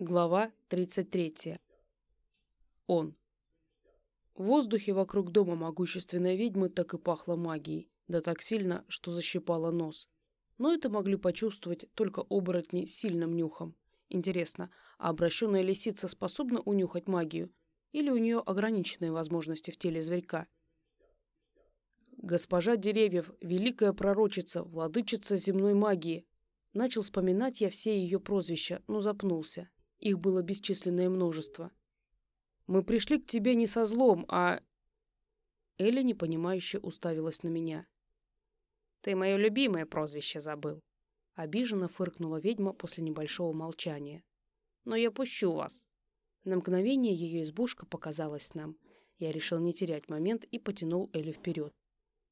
Глава 33. Он. В воздухе вокруг дома могущественной ведьмы так и пахло магией, да так сильно, что защипало нос. Но это могли почувствовать только оборотни с сильным нюхом. Интересно, а обращенная лисица способна унюхать магию? Или у нее ограниченные возможности в теле зверька? Госпожа деревьев, великая пророчица, владычица земной магии. Начал вспоминать я все ее прозвища, но запнулся. Их было бесчисленное множество. «Мы пришли к тебе не со злом, а...» Эля непонимающе уставилась на меня. «Ты мое любимое прозвище забыл», — обиженно фыркнула ведьма после небольшого молчания. «Но я пущу вас». На мгновение ее избушка показалась нам. Я решил не терять момент и потянул Элю вперед.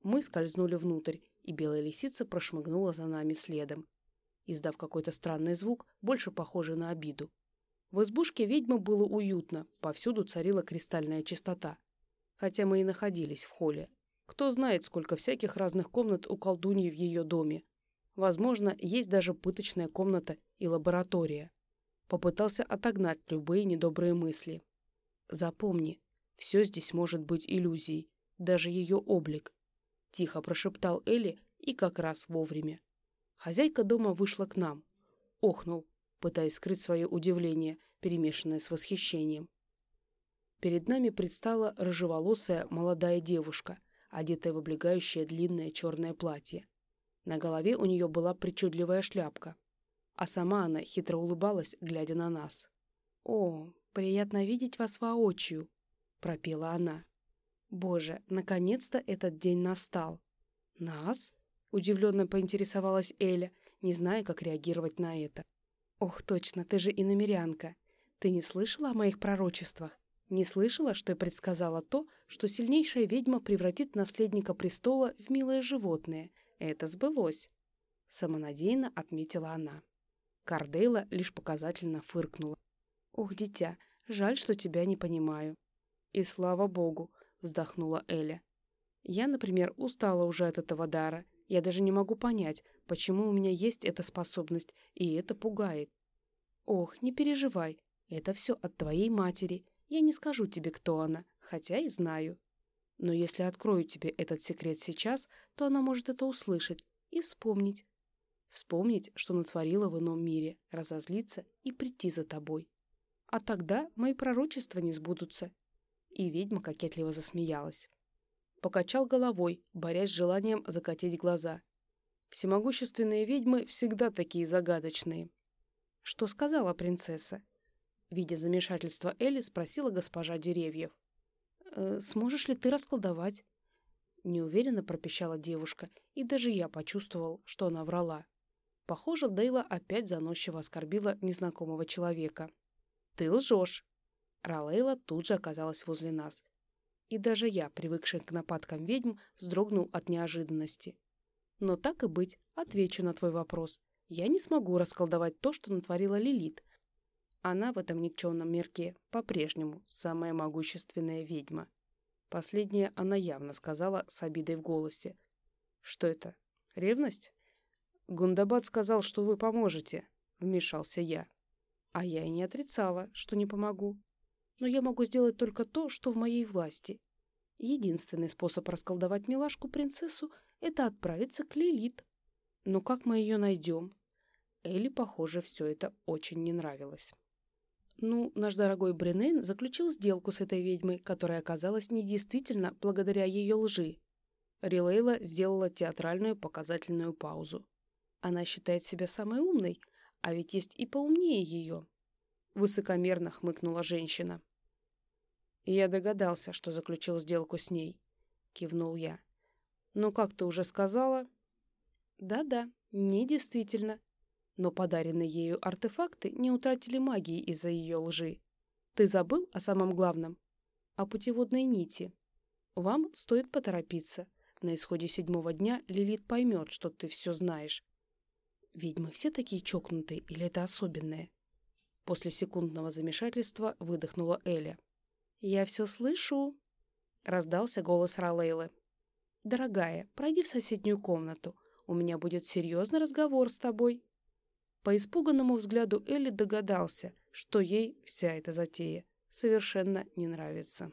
Мы скользнули внутрь, и белая лисица прошмыгнула за нами следом, издав какой-то странный звук, больше похожий на обиду. В избушке ведьмы было уютно, повсюду царила кристальная чистота. Хотя мы и находились в холле. Кто знает, сколько всяких разных комнат у колдуньи в ее доме. Возможно, есть даже пыточная комната и лаборатория. Попытался отогнать любые недобрые мысли. Запомни, все здесь может быть иллюзией, даже ее облик. Тихо прошептал Элли и как раз вовремя. Хозяйка дома вышла к нам. Охнул, пытаясь скрыть свое удивление, перемешанное с восхищением. Перед нами предстала рыжеволосая молодая девушка, одетая в облегающее длинное черное платье. На голове у нее была причудливая шляпка, а сама она хитро улыбалась, глядя на нас. «О, приятно видеть вас воочию», — пропела она. «Боже, наконец-то этот день настал». «Нас?» — удивленно поинтересовалась Эля, не зная, как реагировать на это. «Ох, точно, ты же иномерянка. Ты не слышала о моих пророчествах? Не слышала, что я предсказала то, что сильнейшая ведьма превратит наследника престола в милое животное? Это сбылось!» Самонадеянно отметила она. Кардейла лишь показательно фыркнула. «Ох, дитя, жаль, что тебя не понимаю». «И слава богу!» — вздохнула Эля. «Я, например, устала уже от этого дара я даже не могу понять, почему у меня есть эта способность, и это пугает. Ох, не переживай, это все от твоей матери. Я не скажу тебе, кто она, хотя и знаю. Но если открою тебе этот секрет сейчас, то она может это услышать и вспомнить. Вспомнить, что натворила в ином мире, разозлиться и прийти за тобой. А тогда мои пророчества не сбудутся. И ведьма кокетливо засмеялась. Покачал головой, борясь с желанием закатить глаза. Всемогущественные ведьмы всегда такие загадочные. Что сказала принцесса? Видя замешательство Элли, спросила госпожа Деревьев. «Э, «Сможешь ли ты расколдовать?» Неуверенно пропищала девушка, и даже я почувствовал, что она врала. Похоже, Дейла опять заносчиво оскорбила незнакомого человека. «Ты лжешь!» Ралейла тут же оказалась возле нас и даже я, привыкший к нападкам ведьм, вздрогнул от неожиданности. Но так и быть, отвечу на твой вопрос. Я не смогу расколдовать то, что натворила Лилит. Она в этом никчемном мирке по-прежнему самая могущественная ведьма. Последнее она явно сказала с обидой в голосе. Что это? Ревность? Гундабад сказал, что вы поможете, вмешался я. А я и не отрицала, что не помогу но я могу сделать только то, что в моей власти. Единственный способ расколдовать милашку-принцессу — это отправиться к Лилит. Но как мы ее найдем? Элли, похоже, все это очень не нравилось. Ну, наш дорогой Бренейн заключил сделку с этой ведьмой, которая оказалась недействительна благодаря ее лжи. Рилейла сделала театральную показательную паузу. Она считает себя самой умной, а ведь есть и поумнее ее. Высокомерно хмыкнула женщина. «Я догадался, что заключил сделку с ней», — кивнул я. «Но как ты уже сказала...» «Да-да, не действительно. Но подаренные ею артефакты не утратили магии из-за ее лжи. Ты забыл о самом главном? О путеводной нити. Вам стоит поторопиться. На исходе седьмого дня Лилит поймет, что ты все знаешь. Ведьмы все такие чокнутые или это особенное?» После секундного замешательства выдохнула Эля. «Я все слышу», — раздался голос Ролейлы. «Дорогая, пройди в соседнюю комнату. У меня будет серьезный разговор с тобой». По испуганному взгляду Элли догадался, что ей вся эта затея совершенно не нравится.